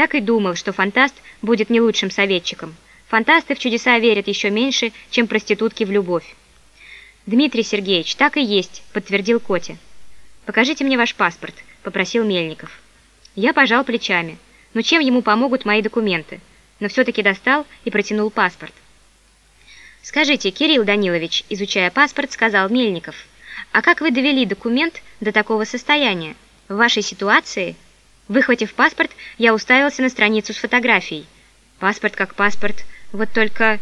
Так и думал, что фантаст будет не лучшим советчиком. Фантасты в чудеса верят еще меньше, чем проститутки в любовь. «Дмитрий Сергеевич, так и есть», — подтвердил Котя. «Покажите мне ваш паспорт», — попросил Мельников. Я пожал плечами. Ну чем ему помогут мои документы? Но все-таки достал и протянул паспорт. «Скажите, Кирилл Данилович», — изучая паспорт, сказал Мельников, «а как вы довели документ до такого состояния? В вашей ситуации?» Выхватив паспорт, я уставился на страницу с фотографией. Паспорт как паспорт, вот только...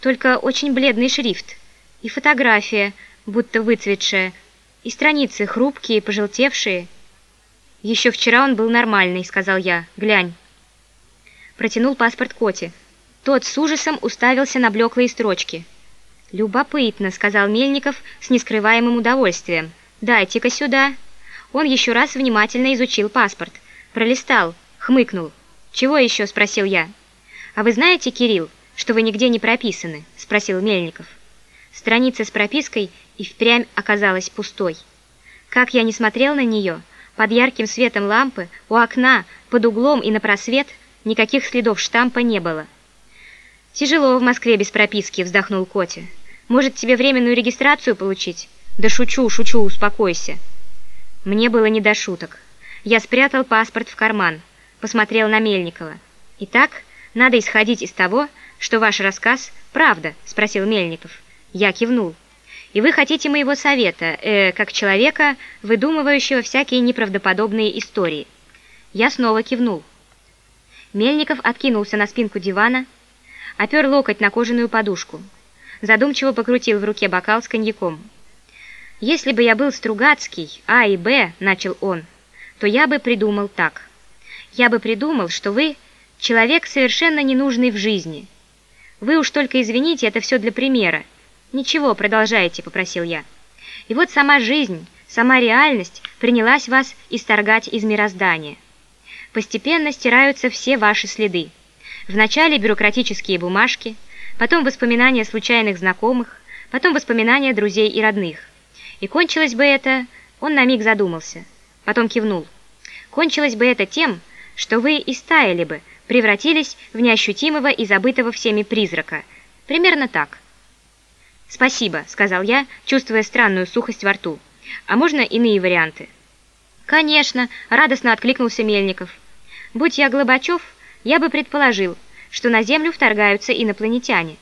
только очень бледный шрифт. И фотография, будто выцветшая, и страницы хрупкие, пожелтевшие. «Еще вчера он был нормальный», — сказал я. «Глянь». Протянул паспорт Коте. Тот с ужасом уставился на блеклые строчки. «Любопытно», — сказал Мельников с нескрываемым удовольствием. «Дайте-ка сюда». Он еще раз внимательно изучил паспорт. Пролистал, хмыкнул. «Чего еще?» — спросил я. «А вы знаете, Кирилл, что вы нигде не прописаны?» — спросил Мельников. Страница с пропиской и впрямь оказалась пустой. Как я не смотрел на нее, под ярким светом лампы, у окна, под углом и на просвет никаких следов штампа не было. «Тяжело в Москве без прописки», — вздохнул Котя. «Может, тебе временную регистрацию получить?» «Да шучу, шучу, успокойся». Мне было не до шуток. Я спрятал паспорт в карман, посмотрел на Мельникова. «Итак, надо исходить из того, что ваш рассказ – правда?» – спросил Мельников. Я кивнул. «И вы хотите моего совета, э, как человека, выдумывающего всякие неправдоподобные истории?» Я снова кивнул. Мельников откинулся на спинку дивана, опер локоть на кожаную подушку, задумчиво покрутил в руке бокал с коньяком. «Если бы я был Стругацкий, А и Б», – начал он, – то я бы придумал так. Я бы придумал, что вы человек совершенно ненужный в жизни. Вы уж только извините, это все для примера. Ничего, продолжайте, попросил я. И вот сама жизнь, сама реальность принялась вас исторгать из мироздания. Постепенно стираются все ваши следы. Вначале бюрократические бумажки, потом воспоминания случайных знакомых, потом воспоминания друзей и родных. И кончилось бы это, он на миг задумался – Потом кивнул. Кончилось бы это тем, что вы истаяли бы, превратились в неощутимого и забытого всеми призрака. Примерно так. «Спасибо», — сказал я, чувствуя странную сухость во рту. «А можно иные варианты?» «Конечно», — радостно откликнулся Мельников. «Будь я Глобачев, я бы предположил, что на Землю вторгаются инопланетяне.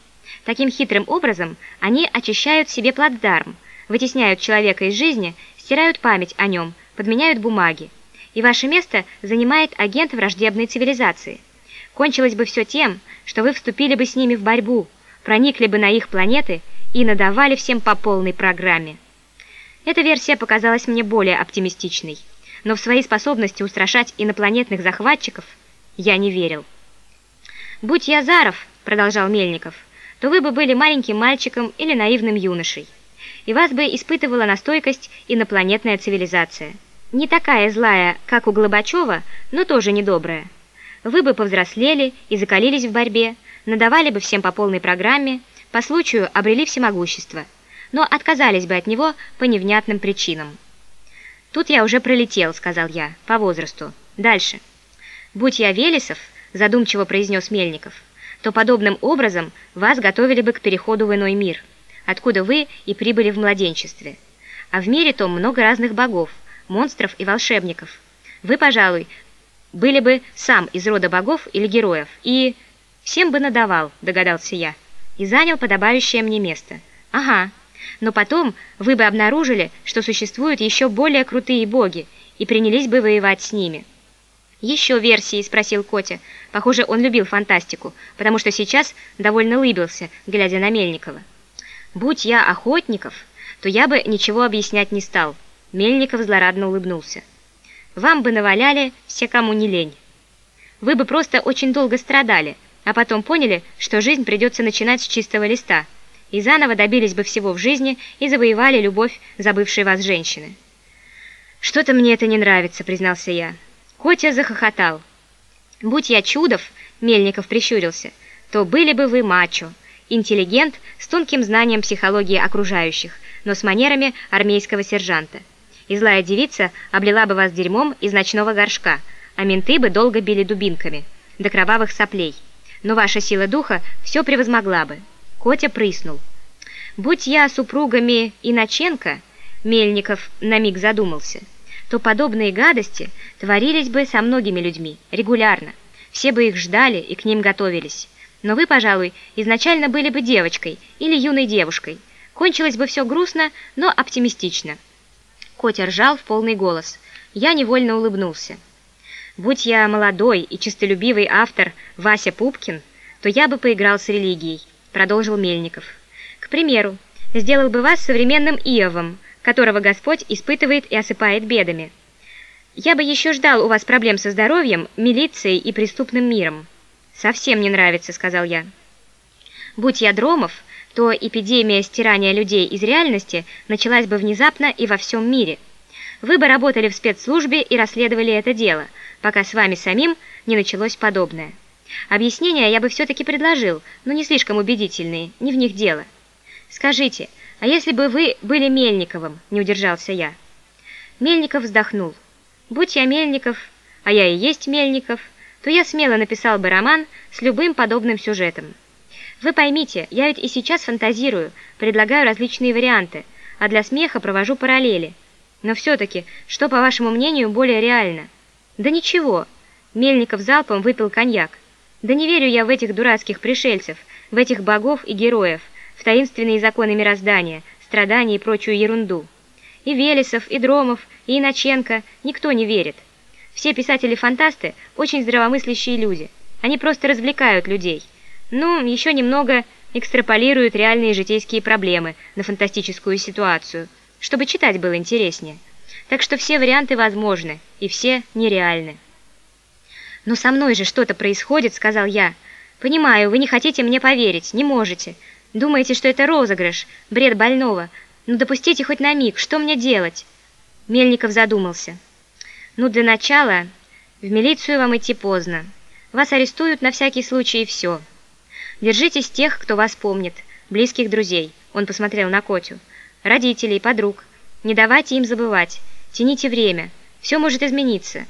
Таким хитрым образом они очищают себе плацдарм, вытесняют человека из жизни, стирают память о нем, подменяют бумаги, и ваше место занимает агент враждебной цивилизации. Кончилось бы все тем, что вы вступили бы с ними в борьбу, проникли бы на их планеты и надавали всем по полной программе. Эта версия показалась мне более оптимистичной, но в свои способности устрашать инопланетных захватчиков я не верил. «Будь я Заров», — продолжал Мельников, «то вы бы были маленьким мальчиком или наивным юношей, и вас бы испытывала на стойкость инопланетная цивилизация». Не такая злая, как у Глобачева, но тоже недобрая. Вы бы повзрослели и закалились в борьбе, надавали бы всем по полной программе, по случаю обрели всемогущество, но отказались бы от него по невнятным причинам. «Тут я уже пролетел», — сказал я, — «по возрасту. Дальше». «Будь я Велесов», — задумчиво произнес Мельников, «то подобным образом вас готовили бы к переходу в иной мир, откуда вы и прибыли в младенчестве. А в мире том много разных богов, монстров и волшебников. Вы, пожалуй, были бы сам из рода богов или героев, и всем бы надавал, догадался я, и занял подобающее мне место. Ага, но потом вы бы обнаружили, что существуют еще более крутые боги, и принялись бы воевать с ними. «Еще версии?» – спросил Котя. Похоже, он любил фантастику, потому что сейчас довольно лыбился, глядя на Мельникова. «Будь я охотников, то я бы ничего объяснять не стал». Мельников злорадно улыбнулся. «Вам бы наваляли все, кому не лень. Вы бы просто очень долго страдали, а потом поняли, что жизнь придется начинать с чистого листа, и заново добились бы всего в жизни и завоевали любовь забывшей вас женщины». «Что-то мне это не нравится», — признался я. Котя захохотал. «Будь я чудов», — Мельников прищурился, — «то были бы вы мачо, интеллигент с тонким знанием психологии окружающих, но с манерами армейского сержанта» и злая девица облила бы вас дерьмом из ночного горшка, а менты бы долго били дубинками, до кровавых соплей. Но ваша сила духа все превозмогла бы. Котя прыснул. Будь я супругами Иначенко, Мельников на миг задумался, то подобные гадости творились бы со многими людьми, регулярно. Все бы их ждали и к ним готовились. Но вы, пожалуй, изначально были бы девочкой или юной девушкой. Кончилось бы все грустно, но оптимистично. Котя ржал в полный голос. Я невольно улыбнулся. Будь я молодой и честолюбивый автор Вася Пупкин, то я бы поиграл с религией, продолжил Мельников. К примеру, сделал бы вас современным Иовом, которого Господь испытывает и осыпает бедами. Я бы еще ждал у вас проблем со здоровьем, милицией и преступным миром. Совсем не нравится, сказал я. Будь я Дромов, то эпидемия стирания людей из реальности началась бы внезапно и во всем мире. Вы бы работали в спецслужбе и расследовали это дело, пока с вами самим не началось подобное. Объяснения я бы все-таки предложил, но не слишком убедительные, не в них дело. Скажите, а если бы вы были Мельниковым, не удержался я? Мельников вздохнул. Будь я Мельников, а я и есть Мельников, то я смело написал бы роман с любым подобным сюжетом. Вы поймите, я ведь и сейчас фантазирую, предлагаю различные варианты, а для смеха провожу параллели. Но все-таки, что, по вашему мнению, более реально? Да ничего. Мельников залпом выпил коньяк. Да не верю я в этих дурацких пришельцев, в этих богов и героев, в таинственные законы мироздания, страдания и прочую ерунду. И Велесов, и Дромов, и Иначенко никто не верит. Все писатели-фантасты очень здравомыслящие люди. Они просто развлекают людей. Ну, еще немного экстраполируют реальные житейские проблемы на фантастическую ситуацию, чтобы читать было интереснее. Так что все варианты возможны, и все нереальны. «Но со мной же что-то происходит», — сказал я. «Понимаю, вы не хотите мне поверить, не можете. Думаете, что это розыгрыш, бред больного. Но допустите хоть на миг, что мне делать?» Мельников задумался. «Ну, для начала, в милицию вам идти поздно. Вас арестуют на всякий случай и все». Держитесь тех, кто вас помнит, близких друзей. Он посмотрел на Котю. Родителей, подруг. Не давайте им забывать. Тяните время. Все может измениться.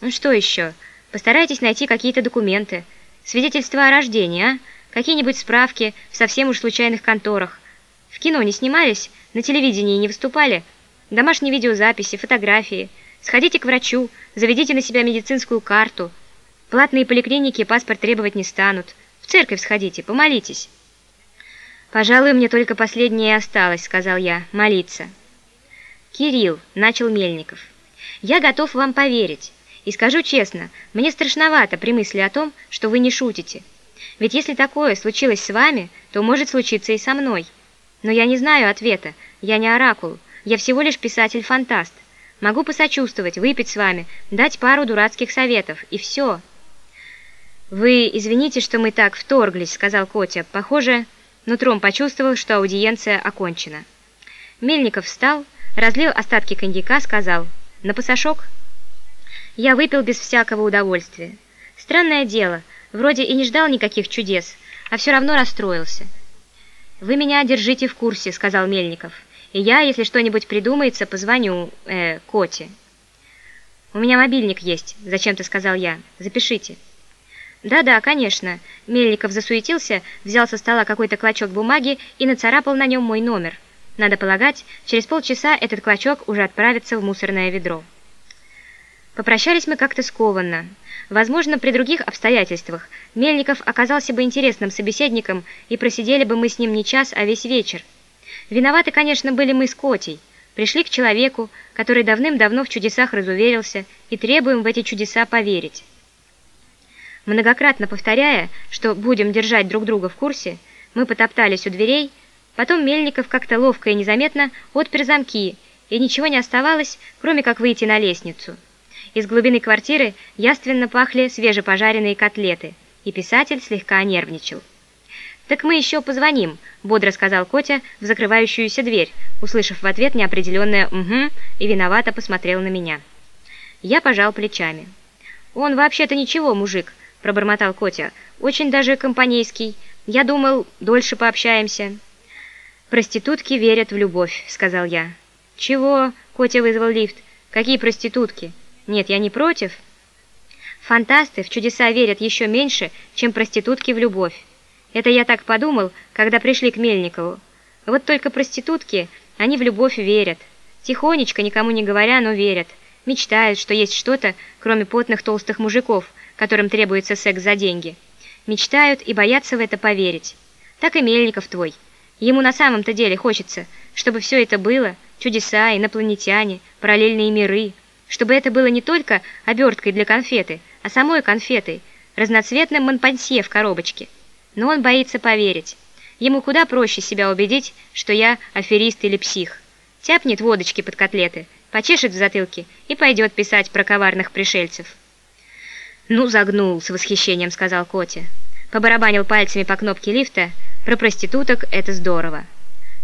Ну что еще? Постарайтесь найти какие-то документы. Свидетельства о рождении, а? Какие-нибудь справки в совсем уж случайных конторах. В кино не снимались? На телевидении не выступали? Домашние видеозаписи, фотографии. Сходите к врачу, заведите на себя медицинскую карту. Платные поликлиники паспорт требовать не станут. Церковь сходите, помолитесь». «Пожалуй, мне только последнее осталось», — сказал я, — «молиться». «Кирилл», — начал Мельников, — «я готов вам поверить. И скажу честно, мне страшновато при мысли о том, что вы не шутите. Ведь если такое случилось с вами, то может случиться и со мной. Но я не знаю ответа, я не оракул, я всего лишь писатель-фантаст. Могу посочувствовать, выпить с вами, дать пару дурацких советов, и все». «Вы извините, что мы так вторглись», — сказал Котя. Похоже, нутром почувствовал, что аудиенция окончена. Мельников встал, разлил остатки коньяка, сказал «На пасашок?» Я выпил без всякого удовольствия. Странное дело, вроде и не ждал никаких чудес, а все равно расстроился. «Вы меня держите в курсе», — сказал Мельников. «И я, если что-нибудь придумается, позвоню, э, Коте». «У меня мобильник есть», — зачем-то сказал я. «Запишите». «Да-да, конечно». Мельников засуетился, взял со стола какой-то клочок бумаги и нацарапал на нем мой номер. Надо полагать, через полчаса этот клочок уже отправится в мусорное ведро. Попрощались мы как-то скованно. Возможно, при других обстоятельствах Мельников оказался бы интересным собеседником, и просидели бы мы с ним не час, а весь вечер. Виноваты, конечно, были мы с Котей. Пришли к человеку, который давным-давно в чудесах разуверился, и требуем в эти чудеса поверить. Многократно повторяя, что будем держать друг друга в курсе, мы потоптались у дверей, потом Мельников как-то ловко и незаметно отпер замки, и ничего не оставалось, кроме как выйти на лестницу. Из глубины квартиры яственно пахли свежепожаренные котлеты, и писатель слегка нервничал. «Так мы еще позвоним», — бодро сказал Котя в закрывающуюся дверь, услышав в ответ неопределенное «угу» и виновато посмотрел на меня. Я пожал плечами. «Он вообще-то ничего, мужик», пробормотал Котя. «Очень даже компанейский. Я думал, дольше пообщаемся». «Проститутки верят в любовь», — сказал я. «Чего?» — Котя вызвал лифт. «Какие проститутки?» «Нет, я не против». Фантасты в чудеса верят еще меньше, чем проститутки в любовь. Это я так подумал, когда пришли к Мельникову. Вот только проститутки, они в любовь верят. Тихонечко, никому не говоря, но верят. Мечтают, что есть что-то, кроме потных толстых мужиков, которым требуется секс за деньги. Мечтают и боятся в это поверить. Так и Мельников твой. Ему на самом-то деле хочется, чтобы все это было, чудеса, инопланетяне, параллельные миры, чтобы это было не только оберткой для конфеты, а самой конфетой, разноцветным монпансье в коробочке. Но он боится поверить. Ему куда проще себя убедить, что я аферист или псих. Тяпнет водочки под котлеты, почешет в затылке и пойдет писать про коварных пришельцев. «Ну, загнул», — с восхищением сказал Котя. Побарабанил пальцами по кнопке лифта. «Про проституток это здорово».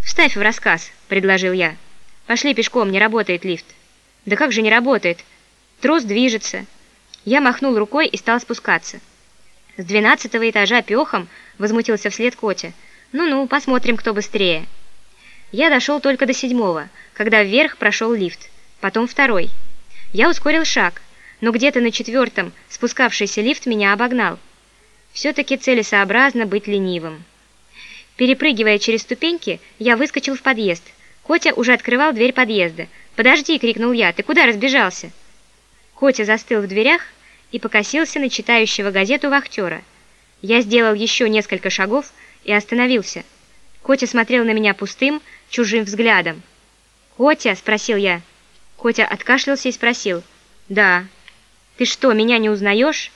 «Вставь в рассказ», — предложил я. «Пошли пешком, не работает лифт». «Да как же не работает? Трос движется». Я махнул рукой и стал спускаться. «С двенадцатого этажа пехом?» — возмутился вслед Котя. «Ну-ну, посмотрим, кто быстрее». Я дошел только до седьмого, когда вверх прошел лифт, потом второй. Я ускорил шаг, но где-то на четвертом спускавшийся лифт меня обогнал. Все-таки целесообразно быть ленивым. Перепрыгивая через ступеньки, я выскочил в подъезд. Котя уже открывал дверь подъезда. «Подожди!» — крикнул я. «Ты куда разбежался?» Котя застыл в дверях и покосился на читающего газету вахтера. Я сделал еще несколько шагов и остановился. Котя смотрел на меня пустым, чужим взглядом. «Котя?» – спросил я. Котя откашлялся и спросил. «Да». «Ты что, меня не узнаешь?»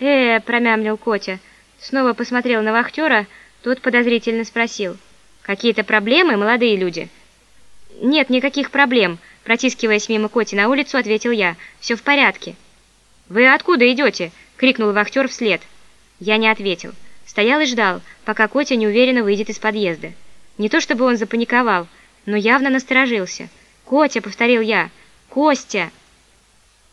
«Э-э», – промямлил Котя. Снова посмотрел на вахтера, тот подозрительно спросил. «Какие-то проблемы, молодые люди?» «Нет никаких проблем», – протискиваясь мимо Коти на улицу, ответил я. «Все в порядке». «Вы откуда идете?» – крикнул вахтер вслед. Я не ответил. Стоял и ждал, пока Котя неуверенно выйдет из подъезда. Не то чтобы он запаниковал, но явно насторожился. «Котя!» — повторил я. «Костя!»